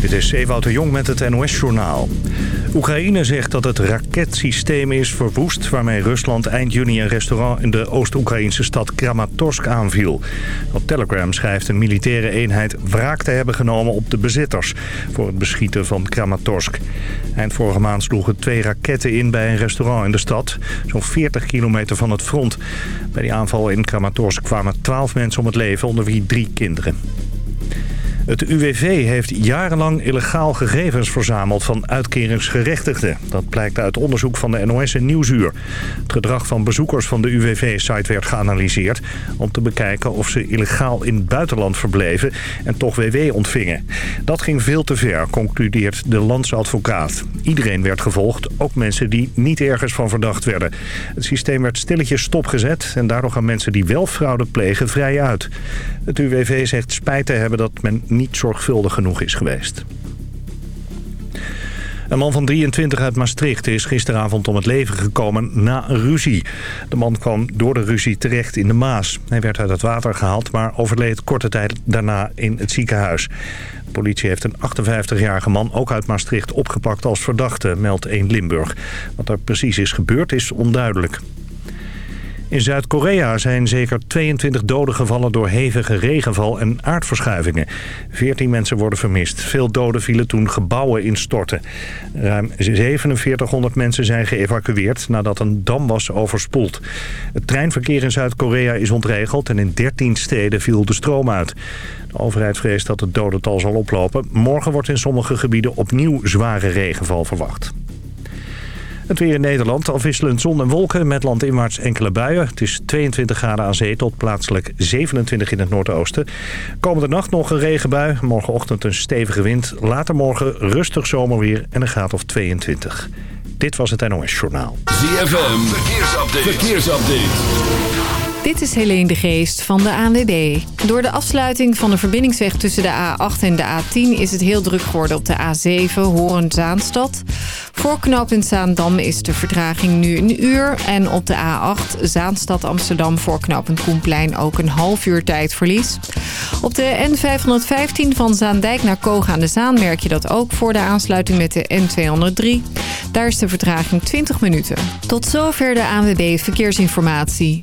Dit is Ewout de Jong met het NOS-journaal. Oekraïne zegt dat het raketsysteem is verwoest... waarmee Rusland eind juni een restaurant in de Oost-Oekraïnse stad Kramatorsk aanviel. Op Telegram schrijft een militaire eenheid wraak te hebben genomen op de bezitters... voor het beschieten van Kramatorsk. Eind vorige maand sloegen twee raketten in bij een restaurant in de stad... zo'n 40 kilometer van het front. Bij die aanval in Kramatorsk kwamen 12 mensen om het leven, onder wie drie kinderen. Het UWV heeft jarenlang illegaal gegevens verzameld van uitkeringsgerechtigden. Dat blijkt uit onderzoek van de NOS en Nieuwsuur. Het gedrag van bezoekers van de UWV-site werd geanalyseerd... om te bekijken of ze illegaal in het buitenland verbleven en toch WW ontvingen. Dat ging veel te ver, concludeert de landsadvocaat. Iedereen werd gevolgd, ook mensen die niet ergens van verdacht werden. Het systeem werd stilletjes stopgezet en daardoor gaan mensen die wel fraude plegen vrij uit. Het UWV zegt spijt te hebben dat men niet zorgvuldig genoeg is geweest. Een man van 23 uit Maastricht is gisteravond om het leven gekomen na een ruzie. De man kwam door de ruzie terecht in de Maas. Hij werd uit het water gehaald, maar overleed korte tijd daarna in het ziekenhuis. De politie heeft een 58-jarige man, ook uit Maastricht, opgepakt als verdachte, meldt 1 Limburg. Wat er precies is gebeurd is onduidelijk. In Zuid-Korea zijn zeker 22 doden gevallen door hevige regenval en aardverschuivingen. 14 mensen worden vermist. Veel doden vielen toen gebouwen instortten. Ruim 4700 mensen zijn geëvacueerd nadat een dam was overspoeld. Het treinverkeer in Zuid-Korea is ontregeld en in 13 steden viel de stroom uit. De overheid vreest dat het dodental zal oplopen. Morgen wordt in sommige gebieden opnieuw zware regenval verwacht. Het weer in Nederland, afwisselend zon en wolken met landinwaarts enkele buien. Het is 22 graden aan zee tot plaatselijk 27 in het noordoosten. Komende nacht nog een regenbui, morgenochtend een stevige wind. Later morgen rustig zomerweer en een graad of 22. Dit was het NOS Journaal. ZFM, verkeersupdate. verkeersupdate. Dit is Helene de Geest van de ANWB. Door de afsluiting van de verbindingsweg tussen de A8 en de A10... is het heel druk geworden op de A7 Horen-Zaanstad. Voor knooppunt Zaandam is de vertraging nu een uur... en op de A8 Zaanstad-Amsterdam voor knooppunt Koenplein... ook een half uur tijdverlies. Op de N515 van Zaandijk naar Koog aan de Zaan... merk je dat ook voor de aansluiting met de N203. Daar is de vertraging 20 minuten. Tot zover de ANWB Verkeersinformatie.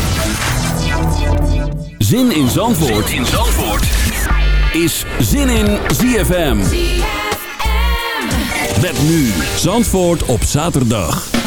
Zin in Zandvoort, zin in Zandvoort. is Zin in ZFM. ZFM. Met nu Zandvoort op zaterdag.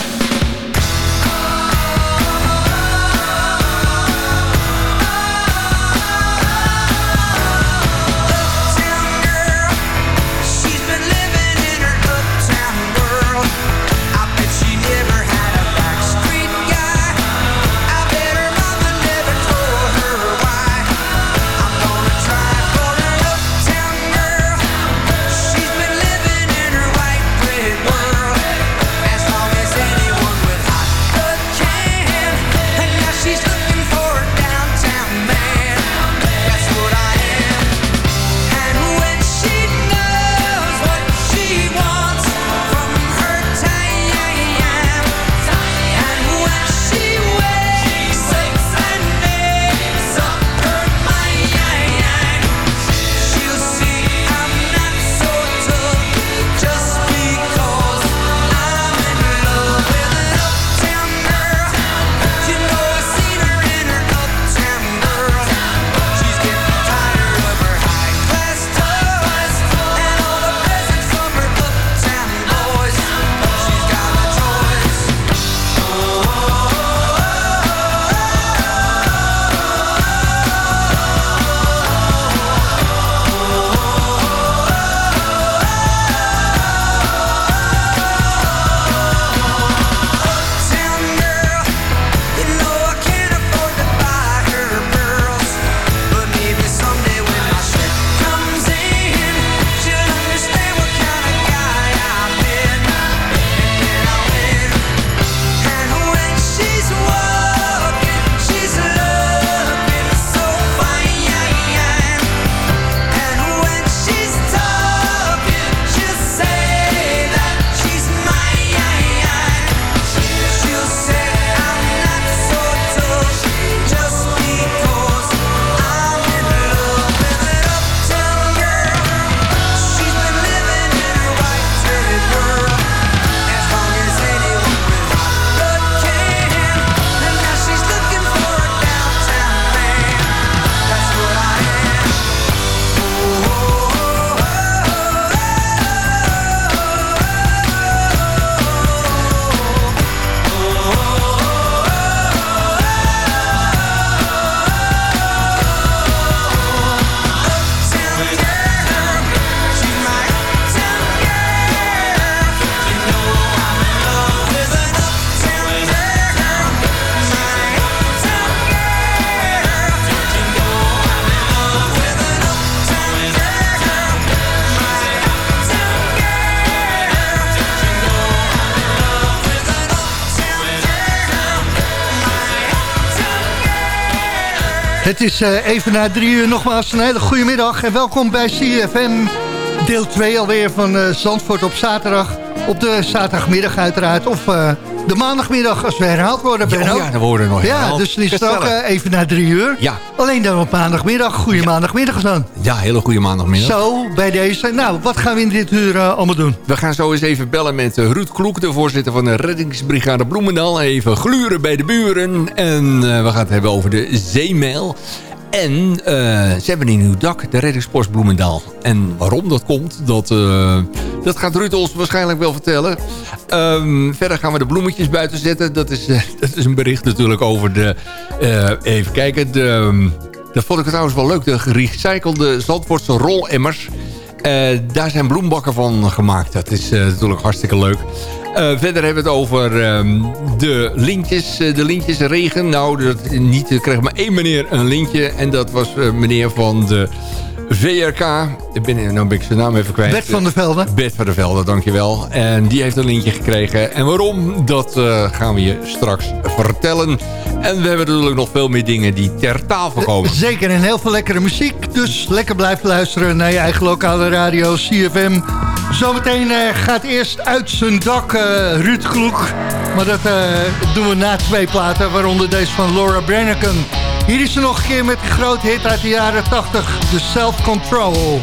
Is uh, even na drie uur nogmaals een hele goede middag en welkom bij CFM deel 2 alweer van uh, Zandvoort op zaterdag. Op de zaterdagmiddag uiteraard of uh, de maandagmiddag als we herhaald worden. Ja, oh ja, dan worden we nog Ja, dus is het ook even na drie uur. Ja. Alleen dan op maandagmiddag. Goede ja. maandagmiddag dan. Ja, hele goede maandagmiddag. Zo, bij deze. Nou, wat gaan we in dit uur allemaal doen? We gaan zo eens even bellen met Ruud Kloek, de voorzitter van de reddingsbrigade Bloemendaal. Even gluren bij de buren. En we gaan het hebben over de zeemail. En uh, ze hebben een nieuw dak, de Reddingspost Bloemendaal. En waarom dat komt, dat, uh, dat gaat Ruud ons waarschijnlijk wel vertellen. Um, verder gaan we de bloemetjes buiten zetten. Dat is, uh, dat is een bericht natuurlijk over de... even kijken, de, um, dat vond ik trouwens wel leuk. De gerecyclede Zandvoortse rolemmers. daar zijn bloembakken van gemaakt. Dat is natuurlijk hartstikke leuk. Uh, verder hebben we het over uh, de lintjes, uh, de lintjesregen. Nou, dat, niet, kreeg maar één meneer een lintje. En dat was uh, meneer van de VRK. Ik ben, nou ben ik zijn naam even kwijt. Bert van der Velde. Bert van der Velde, dankjewel. En die heeft een lintje gekregen. En waarom, dat gaan we je straks vertellen. En we hebben natuurlijk nog veel meer dingen die ter tafel komen. Zeker, en heel veel lekkere muziek. Dus lekker blijven luisteren naar je eigen lokale radio, CFM. Zometeen uh, gaat eerst uit zijn dak uh, Ruud Kloek. Maar dat doen we na twee platen, waaronder deze van Laura Branigan. Hier is ze nog een keer met een grote hit uit de jaren 80, The Self Control.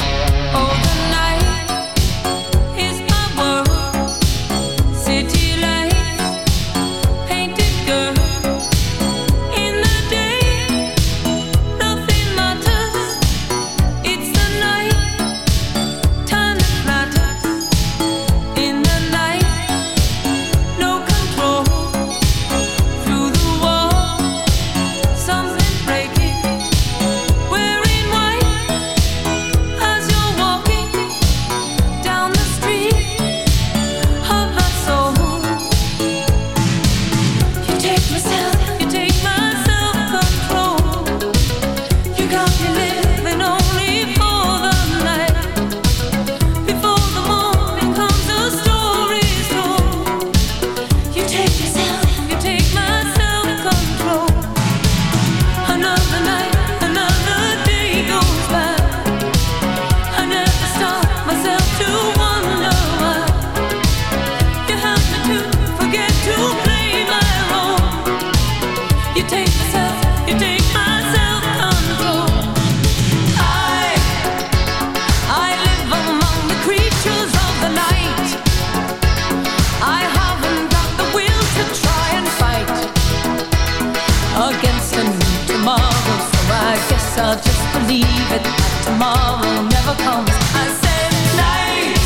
I'll just believe it. Tomorrow never comes. I said night.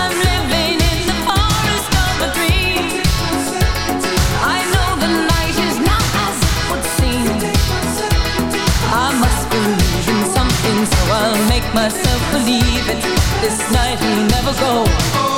I'm living in the forest of a dream. I know the night is not as it would seem. I must believe in something so I'll make myself believe it. This night will never go.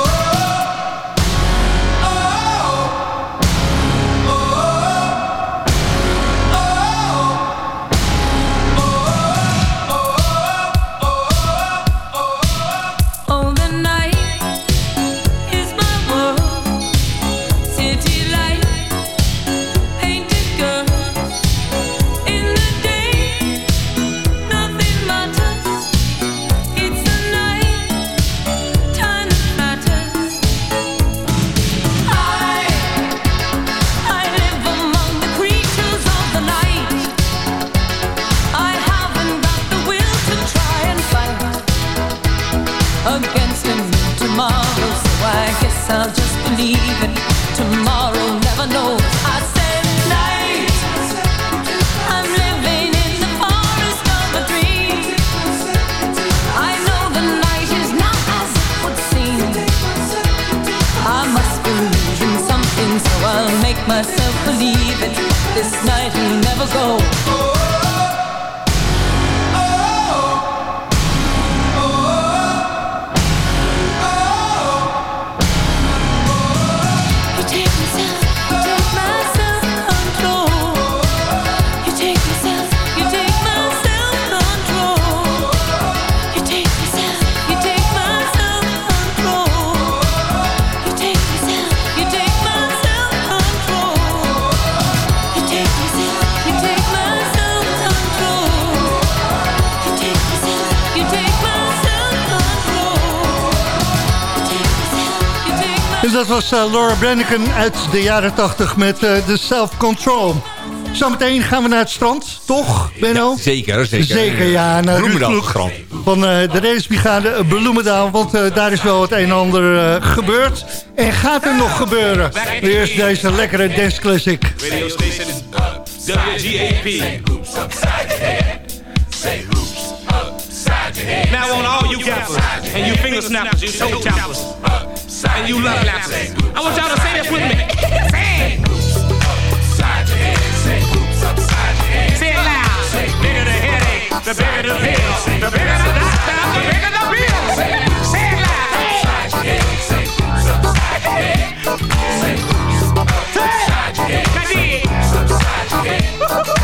Dat was Laura Brenneken uit de jaren 80 met de Self Control. Zometeen gaan we naar het strand, toch, Benno? zeker, zeker. Zeker, ja. Naar Bloemendaal Van de Reddingsbrigade Bloemendaal. Want daar is wel het een en ander gebeurd. En gaat er nog gebeuren. Eerst deze lekkere dance classic. Radio station WGAP. Say hoops upside head. Now on all you gappers and you finger snappers, you toe tappers, and you love. I want y'all to say this with me. Say head. Say it loud. The bigger the pill, the bigger the doctor, the bigger the bill. Say it loud. Say hoops upside your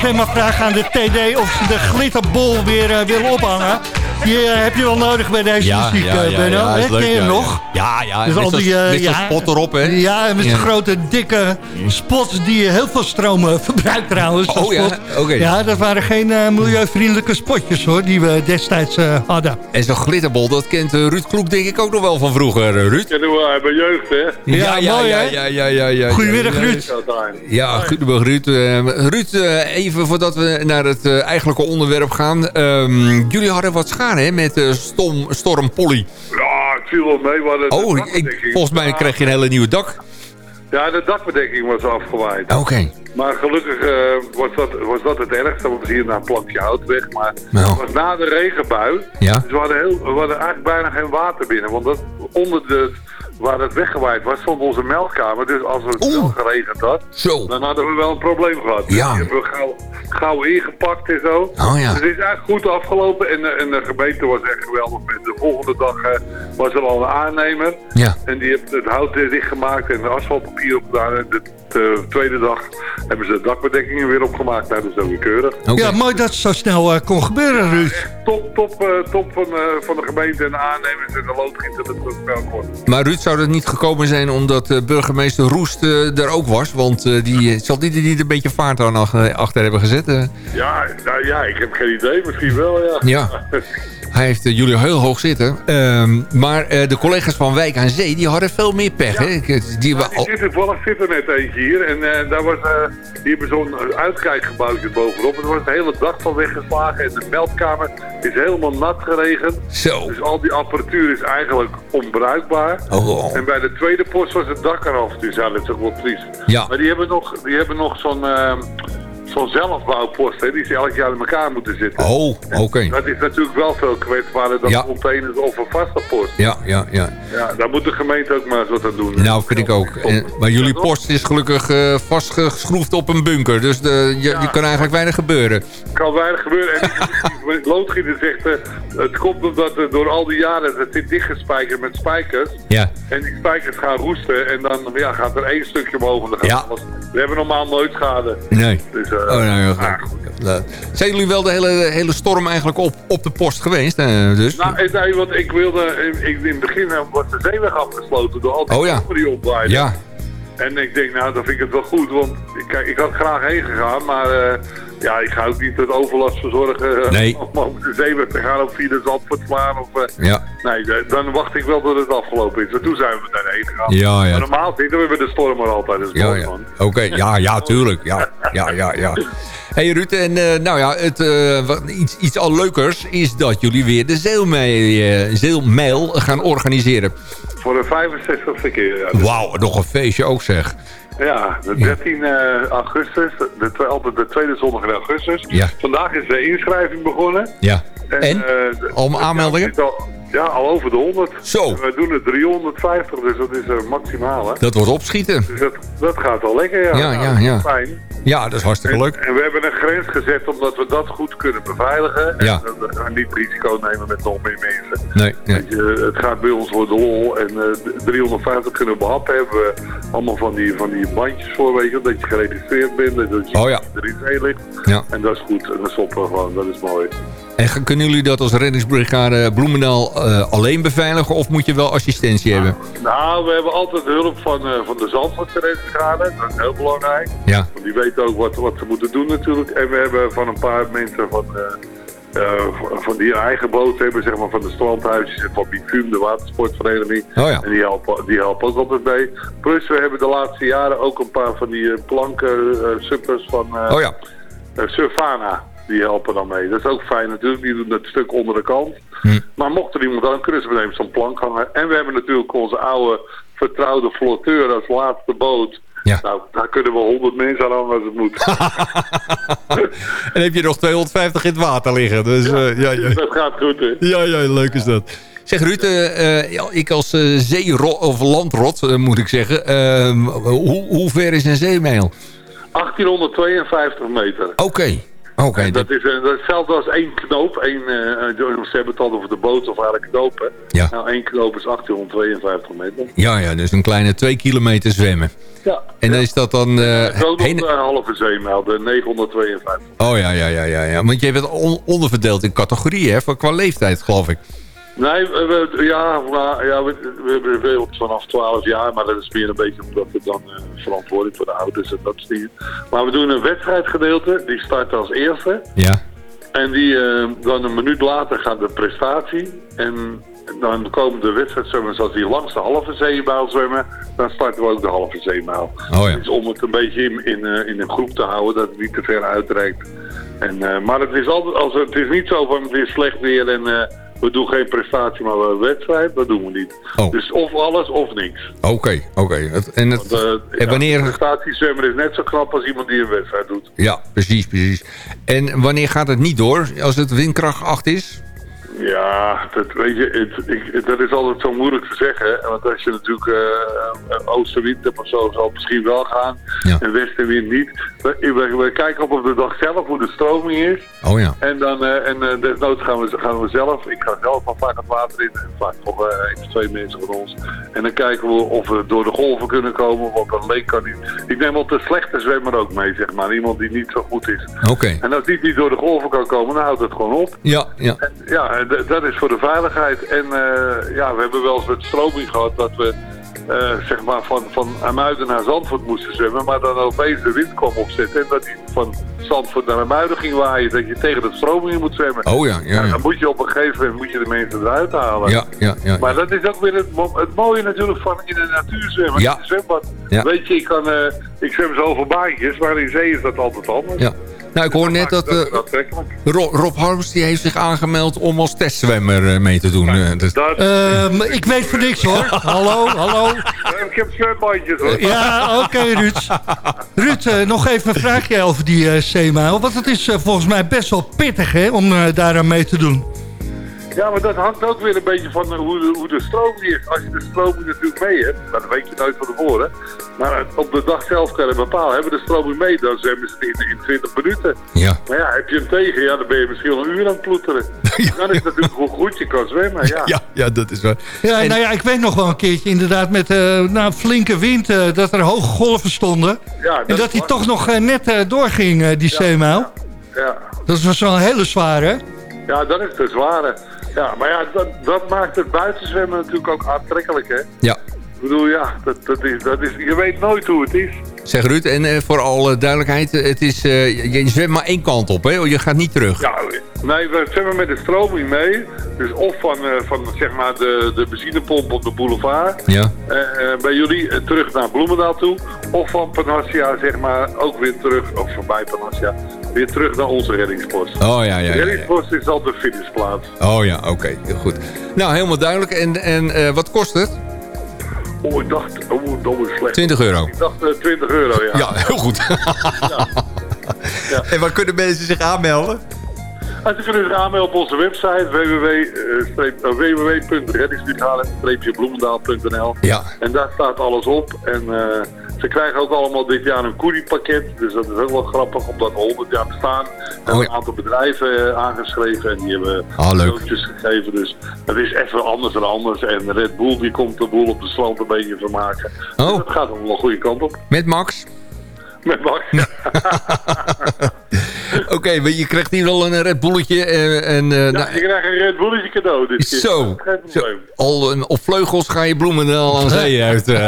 CFM maar vragen aan de TD of ze de glitterbol weer uh, willen ophangen. Die uh, heb je wel nodig bij deze ja, muziek, ja, ja, Benno. Ja, ja, Ken je hem nog? Ja, ja. Dus al die uh, ja, spot erop, hè? Ja, met ja. grote, dikke spots die heel veel stroom verbruikt trouwens. Oh ja, oké. Okay. Ja, dat waren geen milieuvriendelijke spotjes hoor, die we destijds hadden. En zo'n glitterbol, dat kent Ruud Kloek denk ik ook nog wel van vroeger, Ruud. Kennen we bij jeugd, hè? Ja, ja, mooi, ja, ja, ja, ja, ja. Goedemiddag, Ruud. Ja, goedemiddag, Ruud. Ruud, even voordat we naar het eigenlijke onderwerp gaan. Um, jullie hadden wat schade hè, met Storm, Storm Polly. Ja, het viel wel mee. We oh, ik, volgens mij kreeg je een hele nieuwe dak. Ja, de dakbedekking was afgewaaid. Oké. Okay. Maar gelukkig uh, was, dat, was dat het ergste. want hier naar een plankje hout weg. Maar nou. het was na de regenbui. Ja. Dus we hadden, heel, we hadden eigenlijk bijna geen water binnen. Want dat, onder de waar het weggewaaid was, stond onze melkkamer. Dus als het wel geregend had, zo. dan hadden we wel een probleem gehad. Ja. Die hebben we gauw, gauw ingepakt en zo. Oh, ja. Dus het is eigenlijk goed afgelopen. En, en de gemeente was echt geweldig. Met de volgende dag uh, was er al een aannemer. Ja. En die heeft het hout dichtgemaakt en de asfaltpapier opgedaan. En de, de tweede dag hebben ze de dakbedekkingen weer opgemaakt. Nou, dat is ook weer keurig. Okay. Ja, mooi dat het zo snel uh, kon gebeuren, Ruud. Top, top, uh, top van, van de gemeente en de aannemers en de loodgieter dat het wel wordt. Maar Ruud, zou dat niet gekomen zijn omdat uh, burgemeester Roest uh, er ook was? Want uh, die, zal die er niet een beetje vaart aan achter hebben gezet? Ja, nou ja, ik heb geen idee. Misschien wel, ja. Ja. hij heeft eh, jullie heel hoog zitten. Ehm, maar eh, de collega's van Wijk aan Zee, die hadden veel meer pech. Hè? Die, Ja, wa- die zit toevallig zit er net eentje hier. En eh, daar was, eh, hebben zo'n uitkijkgebouwtje bovenop. En er was de hele dag van weggeslagen. En de meldkamer is helemaal nat geregend. Zo. Dus al die apparatuur is eigenlijk onbruikbaar. Oh. En bij de tweede post was het dak eraf. Dus ja, dat is ook wel triest. Ja. Maar die hebben nog, die hebben nog zo'n ehm, zo'n zelfbouwpost. Hè, die ze elk jaar in elkaar moeten zitten. Oh, oké. Dat is natuurlijk wel veel kwetsbaarder dan Ja. containers of een vaste post. Ja, ja, ja. Ja, daar moet de gemeente ook maar eens wat aan doen. Nou, vind ik ook. En, maar jullie post is gelukkig eh, vastgeschroefd op een bunker. Dus de, je, je kan eigenlijk weinig gebeuren. kan weinig gebeuren. En loodgieter zegt, eh, het komt omdat eh, door al die jaren, het zit dichtgespijkerd met spijkers. Ja. En die spijkers gaan roesten en dan ja, gaat er één stukje omhoog en dan gaat Ja. alles. We hebben normaal nooit schade. Nee. Dus, eh, Oh, nou, ja, ah, goed. Eh, Zijn jullie wel de hele, hele storm eigenlijk op, op de post geweest? eh, dus? Nou, en nee, want ik wilde, in, in het begin eh, was de zeeweg afgesloten door al die Oh ja. die opwaaiden. ja. En ik denk, nou, dan vind ik het wel goed, want ik, ik had graag heen gegaan, maar eh, ja, ik ga ook niet het overlast verzorgen eh, Nee. om over de zeeweg te gaan of via de Zandvoort slaan. Of, eh, Ja. Nee, dan wacht ik wel tot het afgelopen is. En toen zijn we daarheen gegaan. Ja, ja. Maar normaal zitten we bij de storm er altijd. Dat is Ja, mooi, ja. man. Oké, ja, ja, tuurlijk. Ja, ja, ja, ja. hey Ruud, en eh, nou ja, het, wat, iets, iets al leukers is dat jullie weer de zeelmail gaan organiseren. Voor de 65ste keer. Ja, Dus- Wauw, nog een feestje ook zeg. Ja de 13 eh, augustus, de, altijd de tweede zondag in augustus. Ja. Vandaag is de inschrijving begonnen. Ja. En? eh, de- Al aanmeldingen? Ja, het al- Ja, al over de 100. Zo. We doen er 350, dus dat is uh, maximaal. Hè? Dat wordt opschieten. Dus dat, dat gaat wel lekker, ja. Ja, Nou, ja, ja. Fijn. Ja, dat is hartstikke leuk. en we hebben een grens gezet omdat we dat goed kunnen beveiligen. Ja. En we gaan niet risico nemen met nog meer mensen. Nee, nee. Weet je, het gaat bij ons voor de lol en eh, d- 350 kunnen we behappen. Hebben we allemaal van die, van die bandjes voor, weet je, dat je geregistreerd bent. en Dat je Oh ja. er iets heen ligt. Ja. En dat is goed. En dat stoppen we gewoon. Dat is mooi. En kunnen jullie dat als reddingsbrigade Bloemendaal eh, alleen beveiligen of moet je wel assistentie hebben? Nou, we hebben altijd hulp van, eh, van de Zandvoortse reddingsbrigade. Dat is heel belangrijk. Ja. Want die weten ook wat, wat ze moeten doen natuurlijk. En we hebben van een paar mensen van, eh, van- die eigen boot hebben, zeg maar van de strandhuisjes en van Bicum, de watersportvereniging. Oh ja. En die helpen, die helpen ook altijd mee. Plus we hebben de laatste jaren ook een paar van die planken suppers van Oh ja. Surfana. Die helpen dan mee. Dat is ook fijn natuurlijk. Die doen dat stuk onder de kant. Hm. Maar mocht er iemand aan, kunnen ze meteen zo'n plank hangen. En we hebben natuurlijk onze oude vertrouwde flotteur als laatste boot. Ja. Nou, daar kunnen we 100 mensen aan hangen als het moet. En heb je nog 250 in het water liggen. Dus eh, ja, ja. dat gaat goed, hè? Ja, ja, leuk is dat. Zeg Ruud, eh, eh, ja, ik als zeerot, of landrot moet ik zeggen. eh, hoe, hoe ver is een zeemail? 1852 meter. Oké, oké. dat- Dat is, eh, dat is hetzelfde als één knoop. Één, eh, eh, ze hebben het al over de boot of eigenlijk knopen. Ja. Nou, één knoop is 1852 meter. Ja, ja, dus een kleine twee kilometer zwemmen. Ja. En dan is dat dan... nog heen... een halve zeemijl, de 952. Oh ja, ja, ja, ja, ja. Want je bent on- onderverdeeld in categorieën, hè? voor- Qua leeftijd, geloof ik. Nee, we, we- ja, maar, ja we, we hebben veel vanaf 12 jaar, maar dat is meer een beetje omdat we dan eh, verantwoordelijk voor de ouders en dat soort dingen. Maar we doen een wedstrijdgedeelte, die start als eerste. Ja. En die, eh, dan een minuut later gaat de prestatie. En dan komen de wedstrijdzwemmers, als die langs de halve zeemijl zwemmen, dan starten we ook de halve zeemijl. Oh ja. Dus om het een beetje in, in, eh, in een groep te houden, dat het niet te ver uitreikt. En, maar het is, altijd, als, het is niet zo van het is slecht weer en we doen geen prestatie, maar we wedstrijd. Dat doen we niet. Oh. Dus of alles of niks. Oké, oké. Het- En, het, Want, eh, en wanneer... Een prestatiezwemmer is net zo knap als iemand die een wedstrijd doet. Ja, precies, precies. En wanneer gaat het niet door? Als het windkracht 8 is? Ja, dat, weet je, het, ik, dat is altijd zo moeilijk te zeggen. Want als je natuurlijk eh, oostenwind hebt of zo, zal het misschien wel gaan. Ja. En westenwind niet. We, we, we kijken op op de dag zelf hoe de stroming is. Oh ja. En dan, eh, en eh, desnoods gaan we, gaan we zelf, ik ga zelf al vaak het water in. En vaak nog één of twee mensen van ons. En dan kijken we of we door de golven kunnen komen. Want een leek kan niet. Ik neem altijd de slechte zwemmer ook mee, zeg maar. Iemand die niet zo goed is. Oké. En als die niet door de golven kan komen, dan houdt het gewoon op. Ja, ja. Ja, en dat is voor de veiligheid. En eh, ja, we hebben wel eens met stroming gehad dat we eh, zeg maar van, van Amuiden naar Zandvoort moesten zwemmen, maar dan opeens de wind kwam opzetten en dat die van Zandvoort naar Amuiden ging waaien, dat je tegen de stroming moet zwemmen. Oh ja, ja, ja. Dan moet je op een gegeven moment moet je de mensen eruit halen. Ja, ja, ja. Maar dat is ook weer het, het mooie natuurlijk van in de natuur zwemmen. Ja. In het zwembad. Ja. Weet je, ik, kan, eh, ik zwem zoveel baantjes, maar in zee is dat altijd anders. ja. Nou, ik hoor net dat dat eh, is aantrekkelijk. Ro- Rob Harms die heeft zich aangemeld om als testzwemmer eh, mee te doen. Eh, dus- Dat, Ehm, ik weet voor niks hoor. Hallo, hallo. ik heb zwembandjes hoor. Ja, oké Ruud. Ruud, eh, nog even een vraagje over die eh zeemijl. Want het is volgens mij best wel pittig hè, om eh, daaraan mee te doen. Ja, maar dat hangt ook weer een beetje van eh, hoe de, hoe de stroming is. Als je de stroming natuurlijk mee hebt, nou, dat weet je nooit van tevoren. Maar op de dag zelf kan je bepalen. Hebben we de stroming mee, dan zwemmen ze in, in 20 minuten. ja. Maar ja, heb je hem tegen, ja, dan ben je misschien wel een uur aan het ploeteren. Dan is het natuurlijk hoe goed je kan zwemmen, ja. Ja, ja, dat is waar. Ja, En- nou ja, ik weet nog wel een keertje inderdaad met eh nou, flinke wind... eh, dat er hoge golven stonden. Ja, en dat hij toch nog net eh, doorging, die zeemijl. Ja. Dat was wel een hele zware. ja, dat is de zware. Ja, maar ja, dat, dat maakt het buitenzwemmen natuurlijk ook aantrekkelijk, hè. Ja. Ik bedoel, ja, dat, dat is, dat is, je weet nooit hoe het is. Zeg Ruud, en eh, voor alle duidelijkheid, eh, het is, eh, je, zwemt maar één kant op, hè? Je gaat niet terug. Ja, nee, we zwemmen met de stroming mee. Dus of van, van zeg maar de, de benzinepomp op de boulevard. Ja. bij jullie terug naar Bloemendaal toe. Of van Panassia, zeg maar, ook weer terug, of voorbij Panassia, weer terug naar onze reddingspost. Oh ja, ja, De ja. ja. reddingspost is al de finishplaats. Oh ja, oké, heel goed. Nou, helemaal duidelijk. En, en eh, wat kost het? Oh, ik dacht, oh, dat is slecht. 20 euro. Ik dacht eh, 20 euro, ja. Ja, heel goed. En waar kunnen mensen zich aanmelden? En ze kunnen zich aanmelden op onze website www.reddingsbrigade-bloemendaal.nl Ja. En daar staat alles op. En eh, ze krijgen ook allemaal dit jaar een koeriepakket. Dus dat is ook wel grappig, omdat we 100 jaar bestaan. En Oh, een aantal bedrijven eh, aangeschreven en die hebben Ah, cadeautjes gegeven. Dus het is even anders dan anders. En Red Bull die komt de boel op de strand een beetje vermaken. Oh. Dus het gaat allemaal een goede kant op. Met Max? Met Max. Oké, maar je krijgt hier al een Red Bulletje. eh, en, eh, Ja, nou, je krijgt een Red Bulletje cadeau dit keer. zo. Al een- op vleugels ga je Bloemendaal aan zee uit. eh.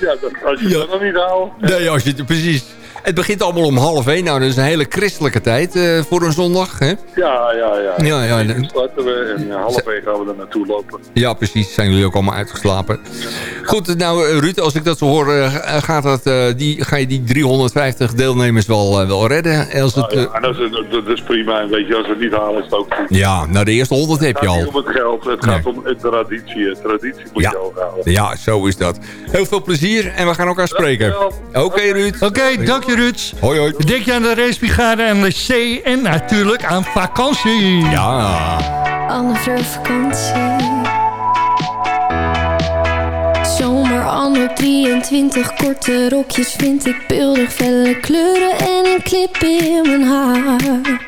Ja, dat, als je Ja. dat nog niet haalt. nee, als je, precies. Het begint allemaal om half één. Nou, dat is een hele christelijke tijd eh, voor een zondag. Hè? Ja, ja, ja. Ja, ja, Dan starten we en uh, half één gaan we er naartoe lopen. Ja, precies. Zijn jullie ook allemaal uitgeslapen. Goed, nou eh, Ruud, als ik dat zo hoor, eh, gaat dat, eh, die, ga je die 350 deelnemers wel, eh, wel redden? Als het, Nou eh, ja, dat, is, dat, is prima. En weet je, als we het niet halen is het ook goed. ja, nou de eerste 100 heb Het je gaat al. niet om het geld, het Nee. gaat om de traditie. Traditie moet Ja. je ook houden. Ja, zo is dat. Heel veel plezier en we gaan elkaar spreken. Oké Dankjewel. Ruud. Oké, dank je Ruud. Hoi hoi. Denk je aan de racebrigade en de C en natuurlijk aan vakantie. Ja. Fleur vakantie. Zomer anno 23, korte rokjes vind ik beeldig, felle kleuren en een clip in mijn haar.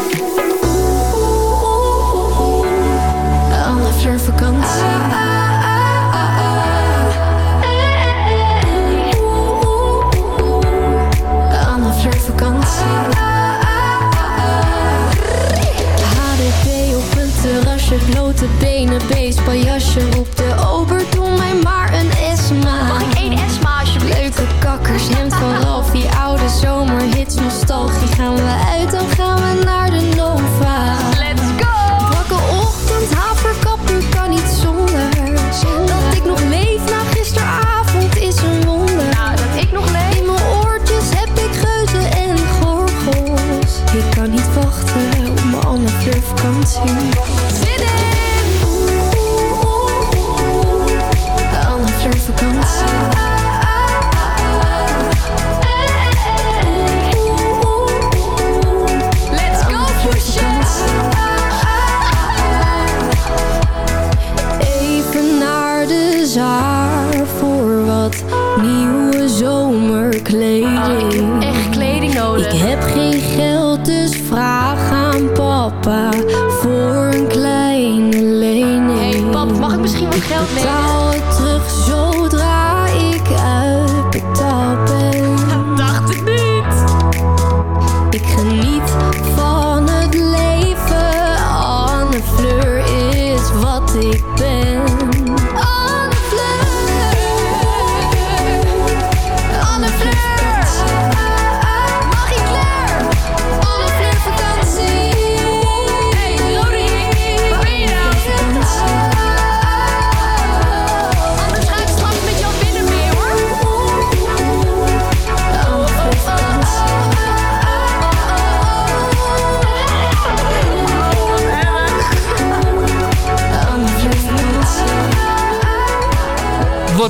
Blote benen, beestpaljasje op de ober, misschien wat geld mee? Betaal het terug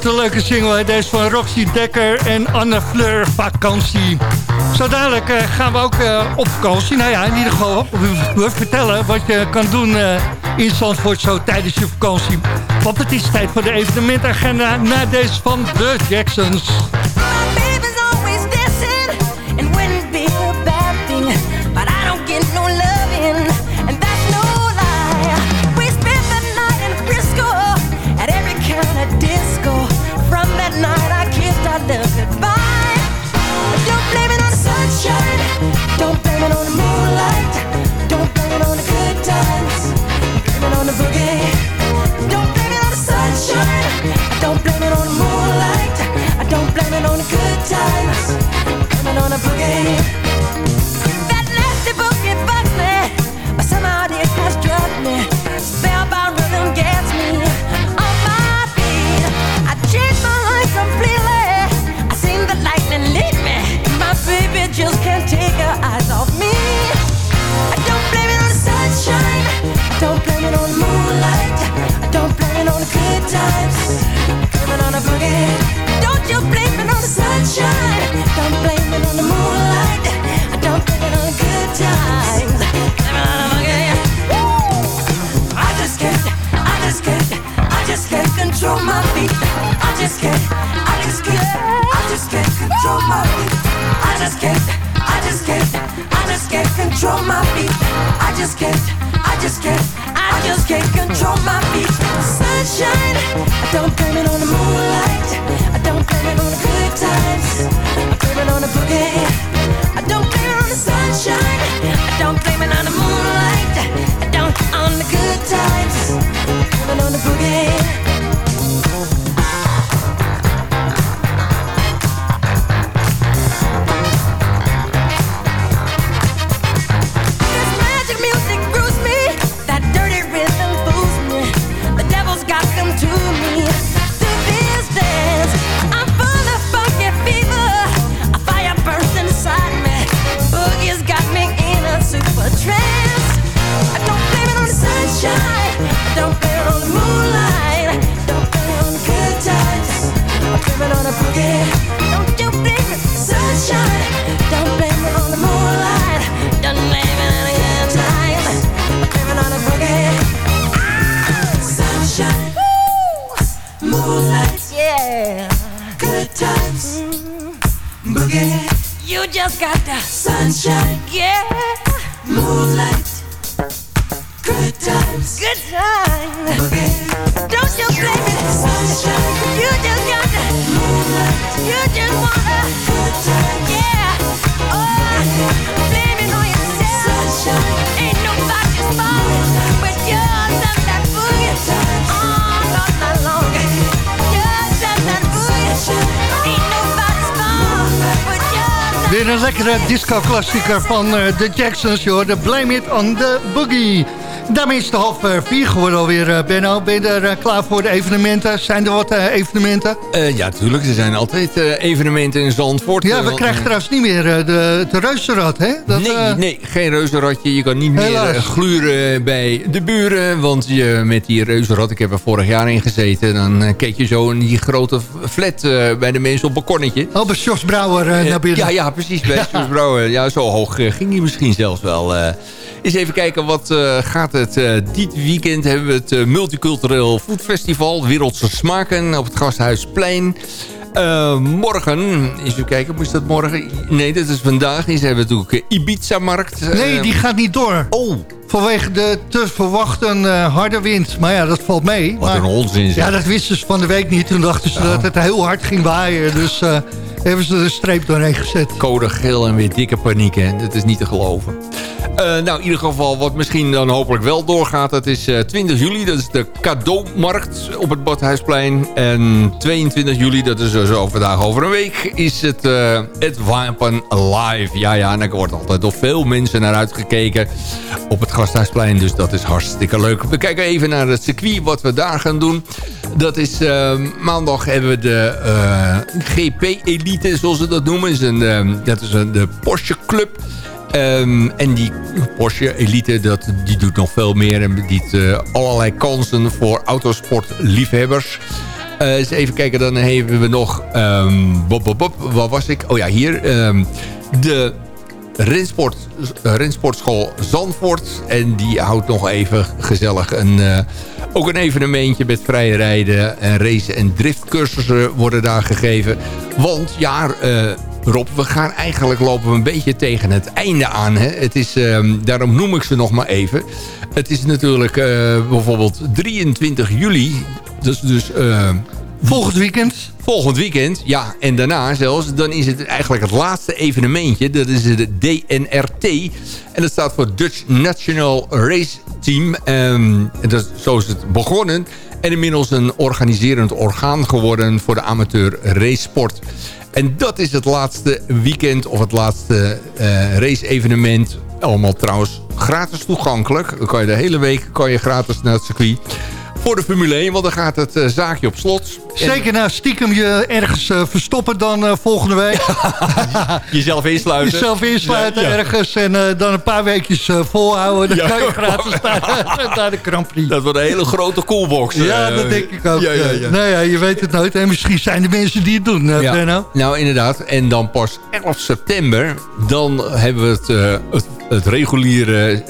Wat een leuke single, hè? deze van Roxy Dekker en Anne Fleur Vakantie. Zo dadelijk eh, gaan we ook eh, op vakantie. Nou ja, in ieder geval we, vertellen wat je kan doen eh, in Zandvoort zo tijdens je vakantie. Want het is tijd voor de evenementagenda na deze van The Jacksons. Control. I just can't, I just can't, I just can't control my feet. I just can't, I just can't, I just can't control my feet. I just can't, I just can't, I just can't control my I don't blame it on the moonlight. I don't blame it on the good times. Blame it on the boogie. I don't blame it on the sunshine. Don't blame it on the moonlight. Don't on the good times. Blame it on the boogie. Ooh. Good times, boogie. Ah, sunshine. Moonlight. Yeah. Good times. Mm-hmm. Boogie. You just got the Sunshine Yeah Moonlight Good times Good times Don't you blame it, sunshine. You just got Weer een lekkere disco-klassieker van eh, de Jacksons, joh. De Blame It on the Boogie. Daarmee is het half eh, vier geworden alweer, eh, Benno. Ben je er eh, klaar voor de evenementen? Zijn er wat evenementen? Ja, tuurlijk. Er zijn altijd evenementen in Zandvoort. Ja, we krijgen trouwens niet meer de, de reuzenrad, hè? Dat, nee, nee, geen reuzenradje. Je kan niet meer Helaas. gluren bij de buren. Want je, met die reuzenrad, ik heb er vorig jaar in gezeten... dan keek je zo in die grote flat bij de mensen op een balkonnetje. Oh, bij Jos Brouwer naar binnen. Ja, ja, precies. Bij Sjoerd Brouwer. Ja, zo hoog ging hij misschien zelfs wel. Eens even kijken, wat eh, gaat het eh, dit weekend? Hebben we het eh, Multicultureel Foodfestival. Wereldse Smaken op het Gasthuisplein. Eh, morgen, eens even kijken, moest dat morgen? Nee, dat is vandaag. Ze hebben natuurlijk Ibiza-markt. Nee, die gaat niet door. Oh, Vanwege de te verwachten eh, harde wind. Maar ja, dat valt mee. wat maar, een onzin zeg. Ja, dat wisten ze van de week niet. Toen dachten ze dat het heel hard ging waaien. Dus eh, hebben ze er een streep doorheen gezet. Code geel en weer dikke paniek, hè. Dat is niet te geloven. Eh, nou, in ieder geval, wat misschien dan hopelijk wel doorgaat... dat is eh, 20 juli, dat is de cadeaumarkt op het Badhuisplein. En 22 juli, dat is zo vandaag over een week... is het, eh, het Wapen Live. Ja, ja, en daar wordt altijd door veel mensen naar uitgekeken... op het Gasthuisplein, dus dat is hartstikke leuk. We kijken even naar het circuit, wat we daar gaan doen. Dat is eh, maandag hebben we de eh, GP-elite, zoals ze dat noemen. Is een, eh, dat is een, de Porsche Club... Ehm, en die Porsche Elite, dat, die doet nog veel meer en biedt eh, allerlei kansen voor autosportliefhebbers. Eh eens even kijken, dan hebben we nog... ehm bop, waar was ik? Oh ja, hier. ehm, de rensport, eh, rensportschool Zandvoort. En die houdt nog even gezellig een, eh, ook een evenementje met vrije rijden. En race- en driftcursussen worden daar gegeven. Want ja, eh, Rob, we gaan eigenlijk lopen een beetje tegen het einde aan. Hè? Het is, ehm, daarom noem ik ze nog maar even. Het is natuurlijk bijvoorbeeld 23 juli. Dus, dus Volgend weekend. volgend weekend, ja, en daarna zelfs, dan is het eigenlijk het laatste evenementje. Dat is de DNRT. En dat staat voor Dutch National Race Team. Ehm, en zo is het begonnen. En inmiddels een organiserend orgaan geworden voor de amateur racesport. En dat is het laatste weekend of het laatste eh race-evenement. Allemaal trouwens gratis toegankelijk. Dan kan je de hele week kan je gratis naar het circuit. Voor de Formule 1, want dan gaat het eh, zaakje op slot. Zeker nou stiekem je ergens eh, verstoppen dan eh, volgende week. jezelf insluiten. Jezelf insluiten Ja, ja. ergens en dan een paar weekjes volhouden. Dan Ja. kan je gratis naar, naar de Grand Prix. Dat wordt een hele grote coolbox. ja, dat denk ik ook. Nou ja, je weet het nooit. En misschien zijn er mensen die het doen. Benno. Nou, inderdaad. En dan pas 11 september, dan hebben we het, het, het reguliere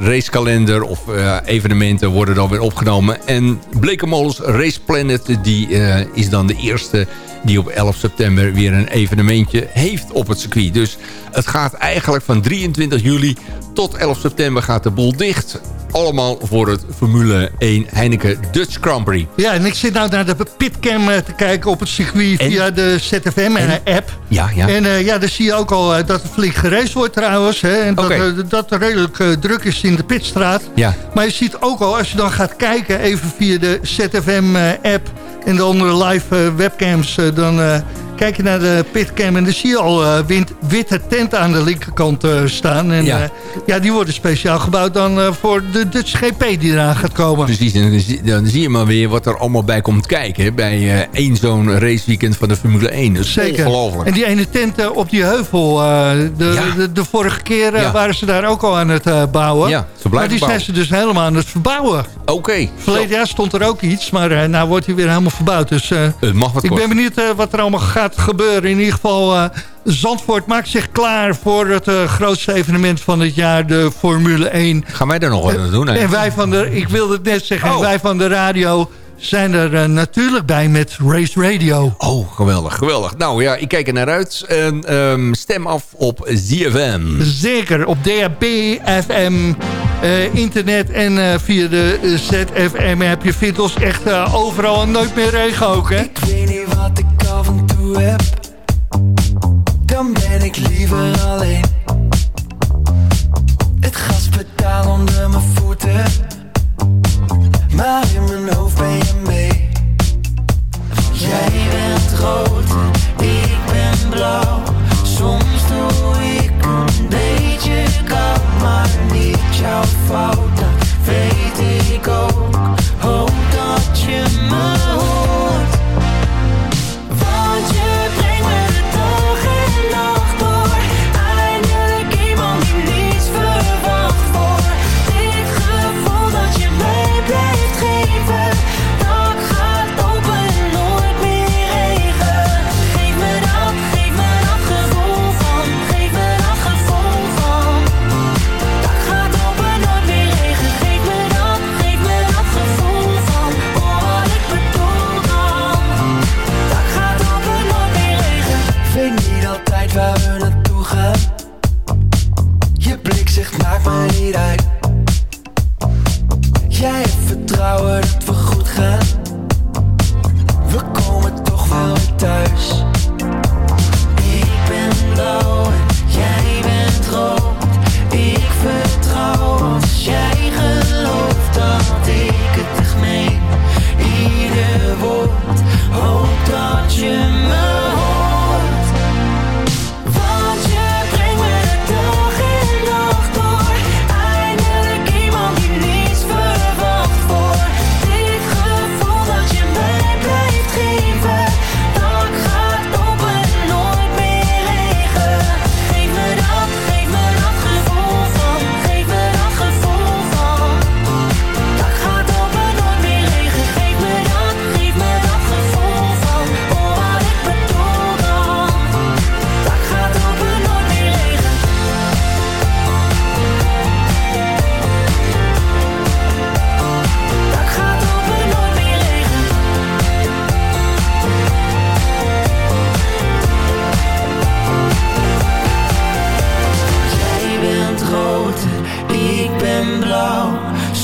racekalender of evenementen worden dan weer opgenomen. En Blekenmolens Race Planet, die eh, is dan de eerste die op 11 september weer een evenementje heeft op het circuit. Dus het gaat eigenlijk van 23 juli tot 11 september gaat de boel dicht. Allemaal voor het Formule 1 Heineken Dutch Grand Prix. Ja, en ik zit nou naar de pitcam eh, te kijken op het circuit En? via de ZFM-app. Ja, ja. En eh, ja, dan zie je ook al eh, dat er flink geraced wordt trouwens. Hè, en dat, eh, dat er redelijk eh, druk is in de pitstraat. Ja. Maar je ziet ook al, als je dan gaat kijken, even via de ZFM-app... en de andere live eh, webcams, eh, dan eh, kijk je naar de pitcam... en dan zie je al eh, wit- witte tenten aan de linkerkant eh, staan. En Ja. ja. ja, die worden speciaal gebouwd dan eh, voor de Dutch GP die eraan gaat komen. Precies, en dan zie, dan zie je maar weer wat er allemaal bij komt kijken... hè, bij eh, één zo'n raceweekend van de Formule 1. Dat is Zeker. ongelooflijk. En die ene tent eh, op die heuvel, eh, de, Ja. de, de vorige keer eh, Ja. waren ze daar ook al aan het eh, bouwen. Ja, ze blijven maar die bouwen. zijn ze dus helemaal aan het verbouwen. Oké, Verleden jaar stond er ook iets, maar eh, nou wordt hij weer helemaal verbouwd. Dus eh, het mag wat ik ben benieuwd eh, wat er allemaal gaat gebeuren. In ieder geval, eh, Zandvoort maakt zich klaar voor het eh, grootste evenement van het jaar, de Formule 1. Gaan wij daar nog wat aan doen? hè? En wij van de, ik wilde het net zeggen, en Oh. wij van de radio zijn er eh, natuurlijk bij met Race Radio. Oh, geweldig, geweldig. Nou ja, ik kijk er naar uit. En, ehm, stem af op ZFM. Zeker, op DHB, FM, eh, internet en eh, via de eh, ZFM-app. Je vindt ons echt eh, overal en nooit meer regen ook, hè? Ik weet niet wat ik af en toe heb Dan ben ik liever alleen. Het gaspedaal onder mijn voeten. Maar in mijn hoofd ben je mee. Jij bent rood, ik ben blauw. Soms doe ik een beetje koud Maar niet jouw fout, dat weet ik ook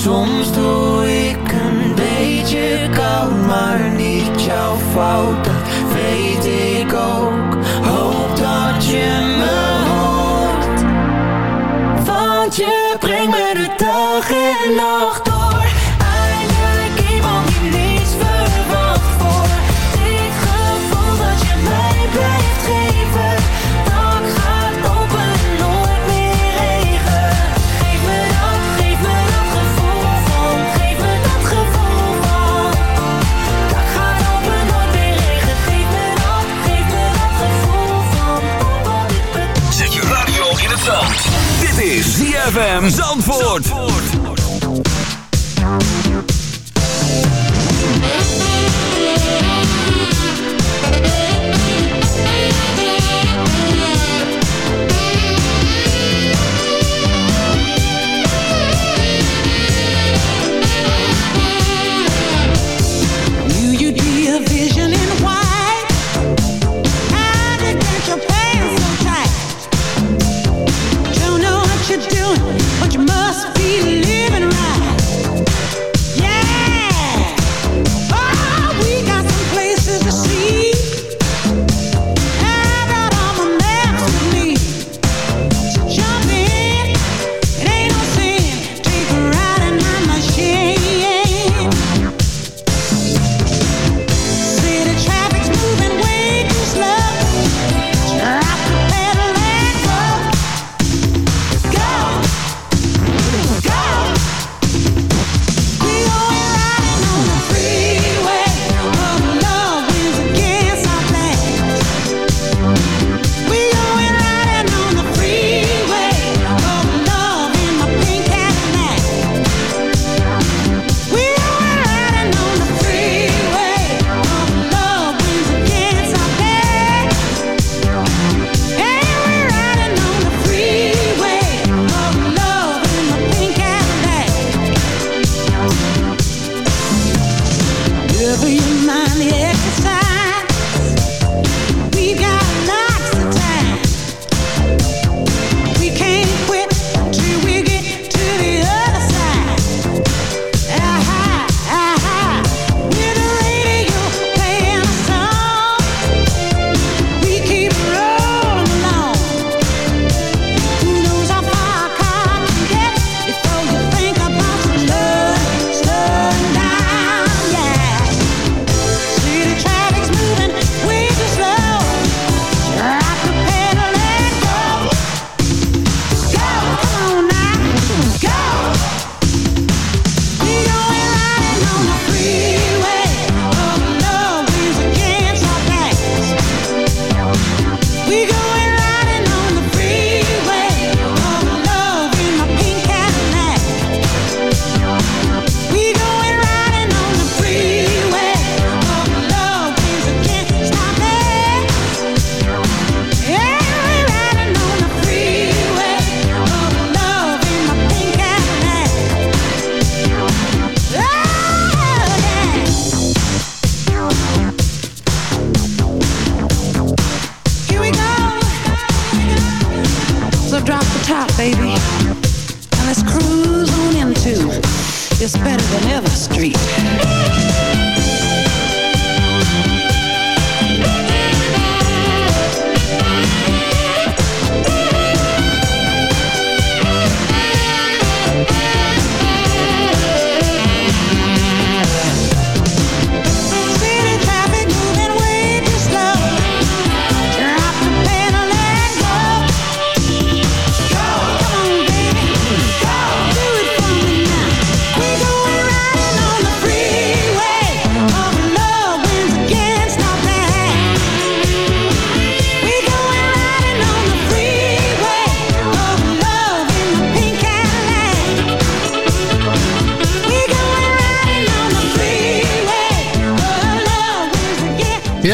Soms doe ik een beetje koud, maar niet jouw fout, dat weet ik ook. Hoop dat je me hoort, want je brengt me de dag en nacht. ZFM Zandvoort. Cruise on into this better than ever street.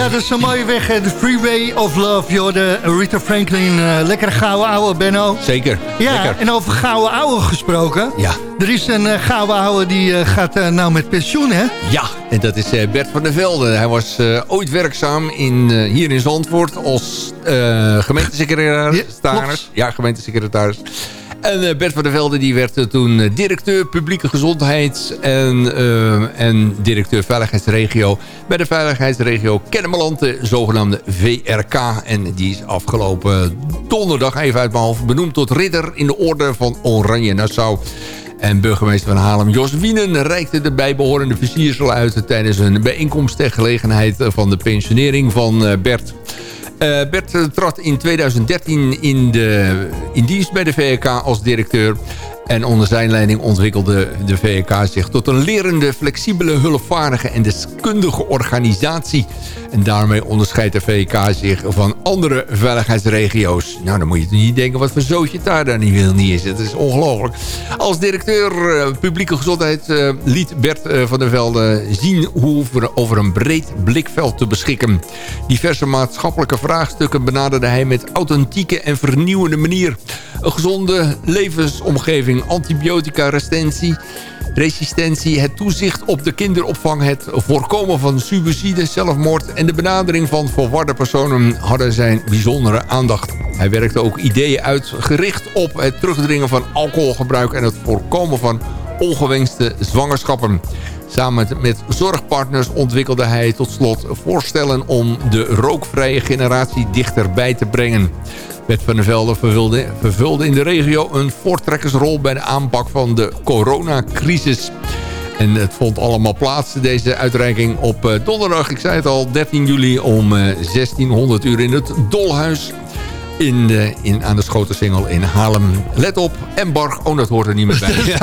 Ja, dat is een mooie weg, de Freeway of Love. Joh, de Rita Franklin, eh, lekker gouden ouwe, Benno. Zeker. Ja, Lekker. en over gouden ouwe gesproken. Ja. Er is een eh, gouden ouwe die eh, gaat nou met pensioen, hè? Ja, en dat is Bert van der Velde. Hij was ooit werkzaam in, hier in Zandvoort als gemeentesecretaris. Ja, ja, gemeentesecretaris. En eh, Bert van der Velde die werd eh, toen eh, directeur publieke gezondheid en, en directeur veiligheidsregio bij de veiligheidsregio Kennemerland, de zogenaamde VRK. En die is afgelopen donderdag, even uit mijn hoofd, benoemd tot ridder in de orde van Oranje Nassau. En burgemeester van Haarlem, Jos Wienen, reikte de bijbehorende versiersel uit... tijdens een bijeenkomst ter gelegenheid van de pensionering van Bert. Eh, Bert eh, trad in 2013 in, de, in dienst bij de VK als directeur. En onder zijn leiding ontwikkelde de VK zich tot een lerende, flexibele, hulpvaardige en deskundige organisatie. En daarmee onderscheidt de VK zich van andere veiligheidsregio's. Nou, dan moet je niet denken wat voor zootje daar dan niet wil niet is. Het is ongelooflijk. Als directeur eh, publieke gezondheid eh, liet Bert eh, van der Velde zien hoe we over een breed blikveld te beschikken. Diverse maatschappelijke vraagstukken benaderde hij met authentieke en vernieuwende manier. Een gezonde levensomgeving, antibiotica-resistentie... Resistentie, het toezicht op de kinderopvang... het voorkomen van suïcide, zelfmoord... en de benadering van verwarde personen hadden zijn bijzondere aandacht. Hij werkte ook ideeën uit gericht op het terugdringen van alcoholgebruik... en het voorkomen van ongewenste zwangerschappen. Samen met zorgpartners ontwikkelde hij tot slot voorstellen... om de rookvrije generatie dichterbij te brengen. Bert van der Velde vervulde, vervulde in de regio een voortrekkersrol... bij de aanpak van de coronacrisis. En het vond allemaal plaats, deze uitreiking, op eh, donderdag... ik zei het al, 13 juli om eh, 1600 uur in het Dolhuis... In, de, in, aan de Schotensingel in Haarlem. Let op, embargo. Oh, dat hoort er niet meer bij.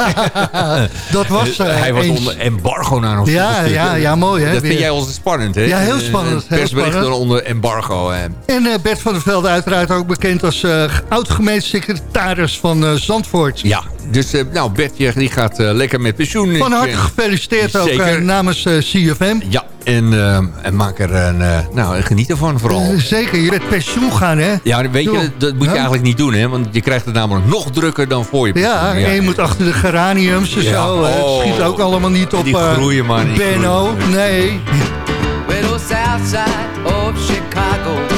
Dat was eh, Hij was eens. onder embargo naar ons. Ja, ja, ja, mooi, hè, Dat vind jij ons spannend, hè? Ja, heel spannend, Eh, heel spannend. onder embargo. hè. En eh, Bert van der Velde uiteraard ook bekend als eh oud-gemeentesecretaris van eh, Zandvoort. Ja, dus eh, nou, Bertje die gaat eh, lekker met pensioen. Van harte eh, gefeliciteerd ook eh, namens eh, CFM. Ja, en, eh, en maak er een, eh, nou, geniet ervan vooral. Eh, Zeker, je bent pensioen gaan, hè? Ja, weet je, dat moet je Ja. eigenlijk niet doen, hè? Want je krijgt het namelijk nog drukker dan voor je Ja, pensioen. en je moet achter de geraniums en Ja. zo. hè. Oh. Het schiet ook allemaal niet op Die eh, groeien maar niet. Benno. Nee. Well, the south side of Chicago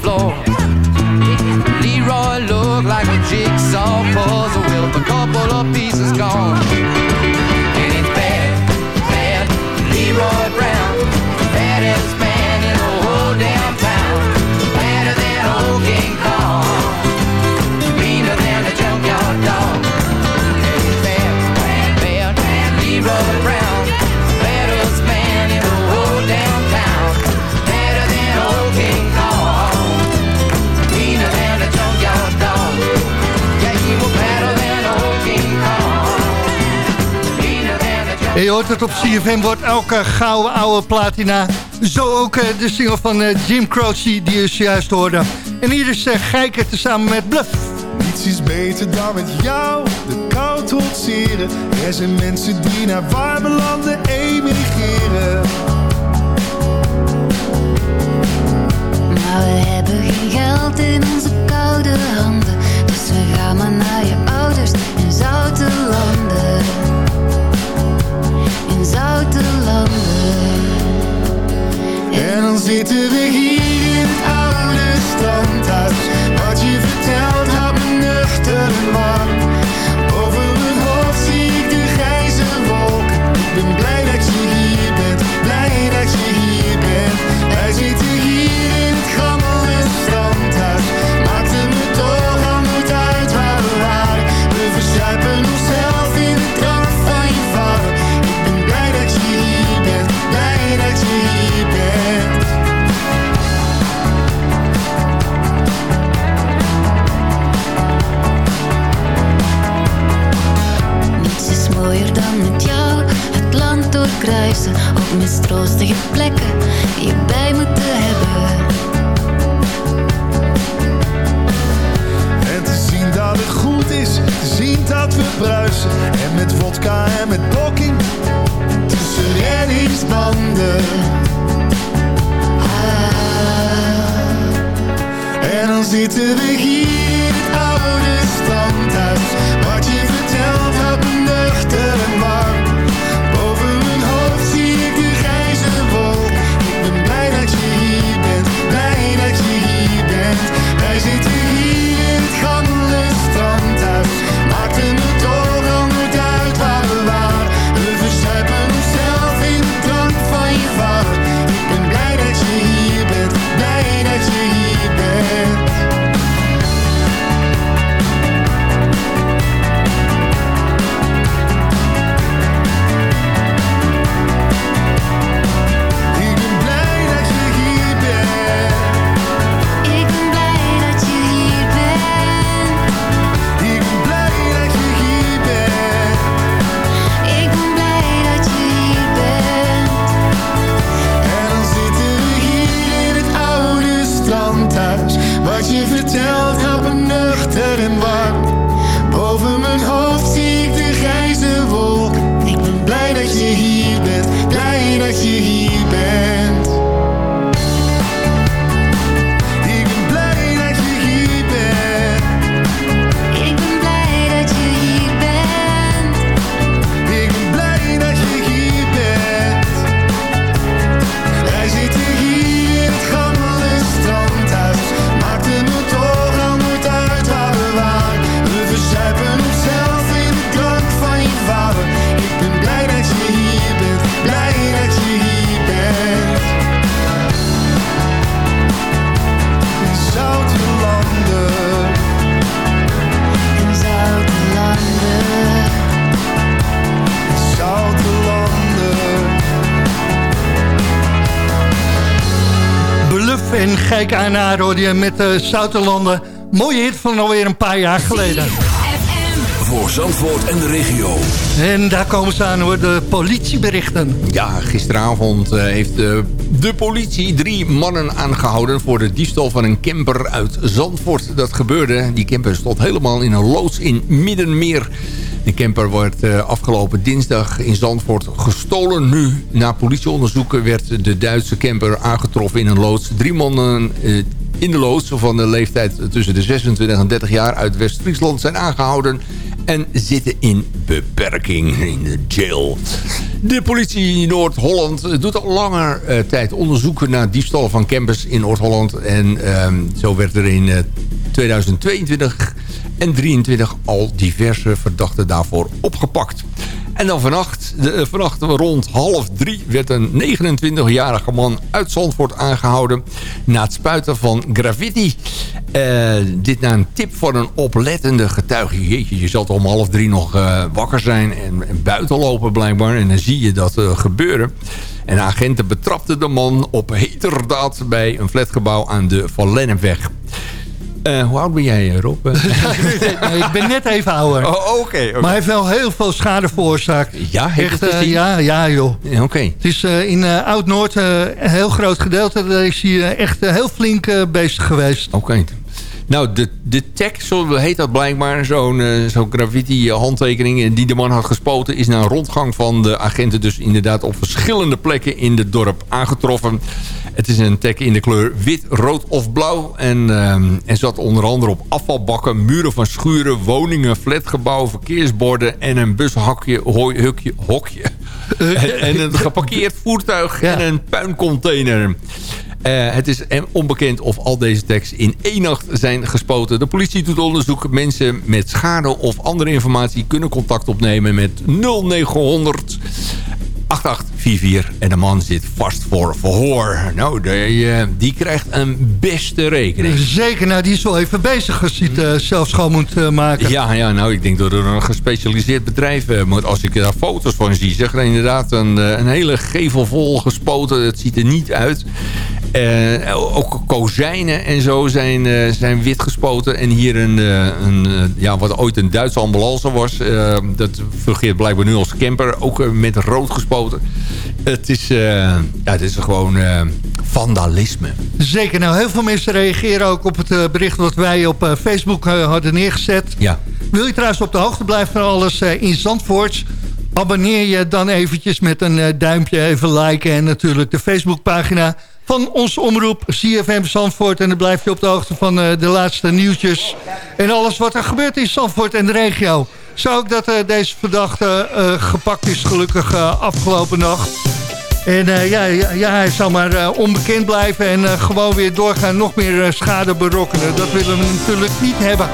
floor. Leroy looked like a jigsaw puzzle with a couple of pieces gone. En je hoort het op CFM, wordt elke gouden oude platina. Zo ook eh, de single van eh, Jim Croce, die je juist hoorde. En hier is uh, Gijker tezamen met Bluff. Niets is beter dan met jou de kou trotseren. Er zijn mensen die naar warme landen emigreren. Maar we hebben geen geld in onze koude handen. Dus we gaan maar naar je ouders in zoute landen. Zoute landen. En dan zitten we hier in het oude standhuis. Wat je vertelt houdt me nuchter en. Met jou het land doorkruisen. Op mistroostige plekken je bij moeten hebben. En te zien dat het goed is, te zien dat we bruisen. En met vodka en met blokking, tussen reddingsbanden. Ah. En dan zitten we hier Gijk aan haar met de Zouterlanden. Mooie hit van alweer een paar jaar geleden. Voor Zandvoort en de regio. En daar komen ze aan hoor, de politieberichten. Ja, gisteravond eh, heeft eh, de politie drie mannen aangehouden... voor de diefstal van een camper uit Zandvoort. Dat gebeurde, die camper stond helemaal in een loods in Middenmeer. De camper wordt eh, afgelopen dinsdag in Zandvoort gestolen. Nu, na politieonderzoeken, werd de Duitse camper aangetroffen in een loods. Drie mannen... eh, in de loods van de leeftijd tussen de 26 en 30 jaar uit West-Friesland zijn aangehouden en zitten in beperking in de jail. De politie Noord-Holland doet al langer eh, tijd onderzoeken naar diefstal van campers in Noord-Holland. En ehm, zo werd er in eh, 2022 en 2023 al diverse verdachten daarvoor opgepakt. En dan vannacht, de, eh, vannacht rond half drie werd een 29-jarige man uit Zandvoort aangehouden... na het spuiten van graffiti. Eh, dit na een tip van een oplettende getuige. Je zal om half drie nog eh, wakker zijn en, en buiten lopen blijkbaar. En dan zie je dat gebeuren. En agenten betrapten de man op heterdaad bij een flatgebouw aan de Van. Eh, hoe oud ben jij, eh, Rob? Nee, ik ben net even ouder. Oh, oké. Maar hij heeft wel heel veel schade veroorzaakt. Ja, heeft Echt, eh, ja, ja, joh. Ja, Oké. Het is eh, in eh, Oud-Noord eh, een heel groot gedeelte. Daar is hij eh, echt eh, heel flink eh, bezig geweest. Oké. Nou, de, de tag, zo heet dat blijkbaar, zo'n eh, zo'n graffiti eh, handtekening eh, die de man had gespoten, is na een rondgang van de agenten dus inderdaad op verschillende plekken in het dorp aangetroffen. Het is een tag in de kleur wit, rood of blauw en, ehm, en zat onder andere op afvalbakken, muren van schuren, woningen, flatgebouwen, verkeersborden en een bushokje, hooi, hukje, hokje. en, en een geparkeerd voertuig en een puincontainer. Eh, het is onbekend of al deze tags in één nacht zijn gespoten. De politie doet onderzoek. Mensen met schade of andere informatie kunnen contact opnemen met 0900 8844. En de man zit vast voor verhoor. Nou, die, eh, die krijgt een beste rekening. Zeker, nou die is wel even bezig als hij het eh, zelf schoon moet eh, maken. Ja, ja, nou, ik denk dat er een gespecialiseerd bedrijf eh, moet. Als ik daar foto's van zie, zeg er inderdaad een, een hele gevel vol gespoten. Het ziet er niet uit. Ook kozijnen en zo zijn, zijn wit gespoten. En hier een, een ja, wat ooit een Duitse ambulance was. dat fungeert blijkbaar nu als camper. Ook met rood gespoten. Het is, eh, ja, het is gewoon eh, vandalisme. Zeker, nou heel veel mensen reageren ook op het eh, bericht wat wij op Facebook hadden neergezet. Ja. Wil je trouwens op de hoogte blijven van alles in Zandvoort? Abonneer je dan eventjes met een duimpje, even liken en natuurlijk de Facebookpagina van onze omroep CFM Zandvoort. En dan blijf je op de hoogte van de laatste nieuwtjes en alles wat er gebeurt in Zandvoort en de regio. Zo ook dat eh, deze verdachte eh, gepakt is gelukkig eh, afgelopen nacht. En eh, ja, ja, hij zal maar eh, onbekend blijven en eh, gewoon weer doorgaan, nog meer eh, schade berokkenen. Dat willen we natuurlijk niet hebben.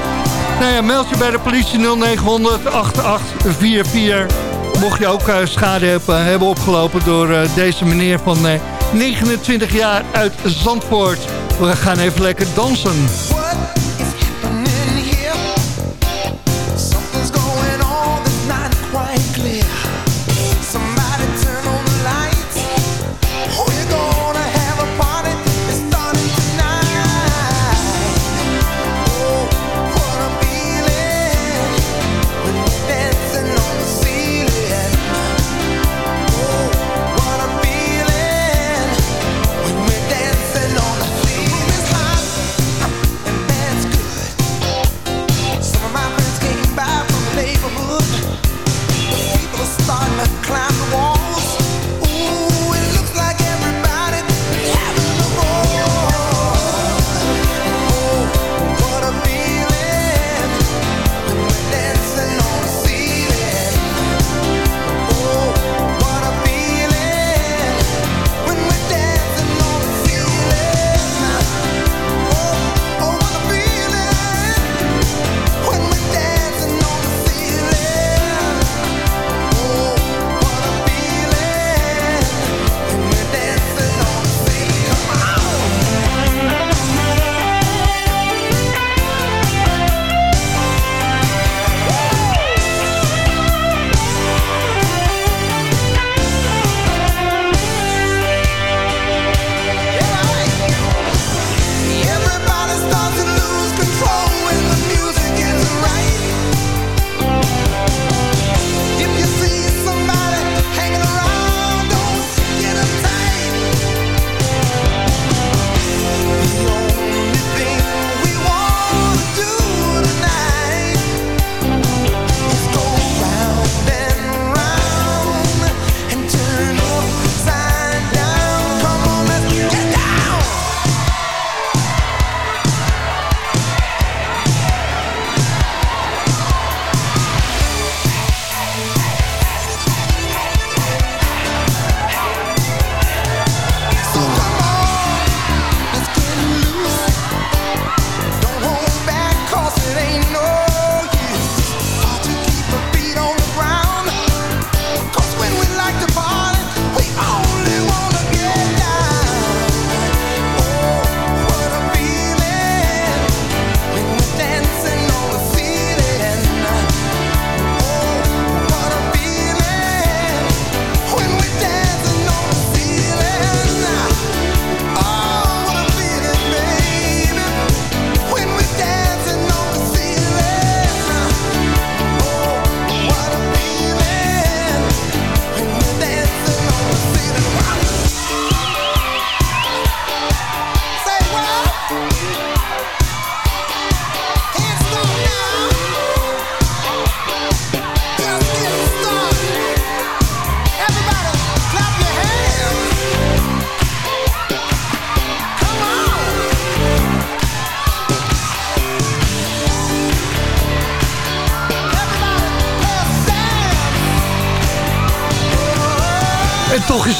Nou ja, meld je bij de politie 0900 8844. Mocht je ook eh, schade hebben, hebben opgelopen door eh, deze meneer van eh, 29 jaar uit Zandvoort. We gaan even lekker dansen.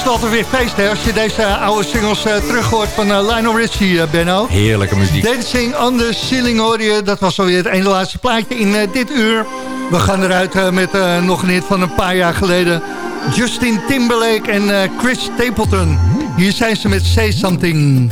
Is altijd weer feest, hè? Als je deze oude singles uh, terug hoort van uh, Lionel Richie, uh, Benno. Heerlijke muziek. Dancing on the Ceiling hoor je. Dat was alweer het ene laatste plaatje in dit uur. We gaan eruit met nog een hit van een paar jaar geleden. Justin Timberlake en Chris Stapleton. Hier zijn ze met Say Something.